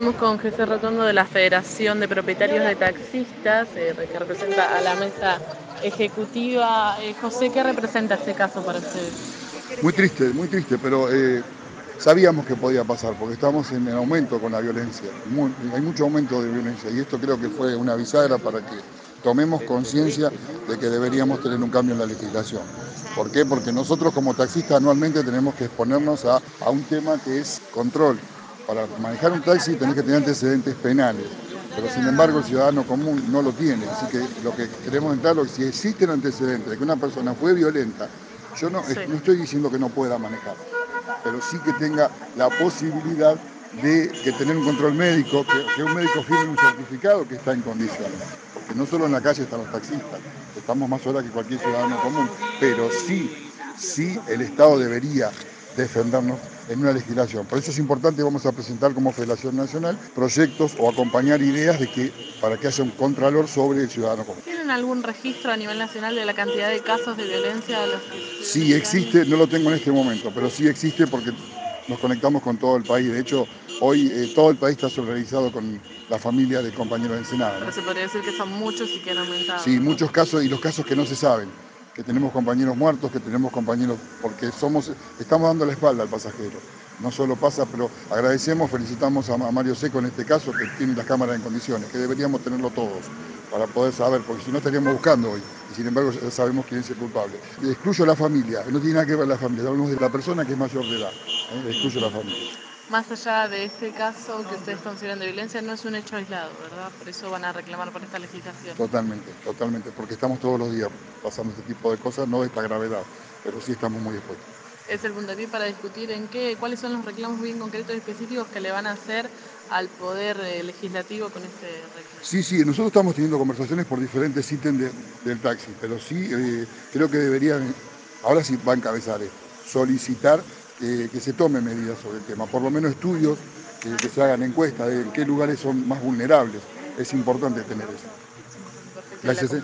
Estamos con José Rotondo de la Federación de Propietarios de Taxistas, eh, que representa a la mesa ejecutiva. Eh, José, ¿qué representa este caso para ustedes? Muy triste, muy triste, pero eh, sabíamos que podía pasar, porque estamos en aumento con la violencia. hay mucho aumento de violencia y esto creo que fue una bisagra para que tomemos conciencia de que deberíamos tener un cambio en la legislación. ¿Por qué? Porque nosotros como taxistas anualmente tenemos que exponernos a, a un tema que es control para manejar un taxi tenés que tener antecedentes penales, pero sin embargo el ciudadano común no lo tiene. Así que lo que queremos entrar, es si existen antecedentes de que una persona fue violenta, yo no, no estoy diciendo que no pueda manejar, pero sí que tenga la posibilidad de que tener un control médico, que, un médico firme un certificado que está en condiciones. Porque no solo en la calle están los taxistas, estamos más horas que cualquier ciudadano común, pero sí, sí el Estado debería defendernos en una legislación. Por eso es importante, vamos a presentar como Federación Nacional proyectos o acompañar ideas de que para que haya un contralor sobre el ciudadano común. ¿Tienen algún registro a nivel nacional de la cantidad de casos de violencia? los sí existe, no lo tengo en este momento, pero sí existe porque nos conectamos con todo el país. De hecho, hoy eh, todo el país está solidarizado con la familia de compañeros de Ensenada. Pero se podría decir que son muchos y que han aumentado. Sí, muchos casos y los casos que no se saben que tenemos compañeros muertos, que tenemos compañeros, porque somos, estamos dando la espalda al pasajero. No solo pasa, pero agradecemos, felicitamos a Mario Seco en este caso, que tiene las cámaras en condiciones, que deberíamos tenerlo todos para poder saber, porque si no estaríamos buscando hoy, y sin embargo ya sabemos quién es el culpable. excluyo a la familia, no tiene nada que ver la familia, hablamos de la persona que es mayor de edad, ¿eh? excluyo a la familia más allá de este caso que ustedes consideran de violencia, no es un hecho aislado, ¿verdad? Por eso van a reclamar por esta legislación. Totalmente, totalmente, porque estamos todos los días pasando este tipo de cosas, no de esta gravedad, pero sí estamos muy expuestos. Es el punto para discutir en qué, cuáles son los reclamos bien concretos y específicos que le van a hacer al Poder eh, Legislativo con este reclamo. Sí, sí, nosotros estamos teniendo conversaciones por diferentes ítems del taxi, pero sí eh, creo que deberían, ahora sí va a encabezar solicitar que, se tomen medidas sobre el tema, por lo menos estudios, que, se hagan encuestas de en qué lugares son más vulnerables. Es importante tener eso. Gracias. ¿eh?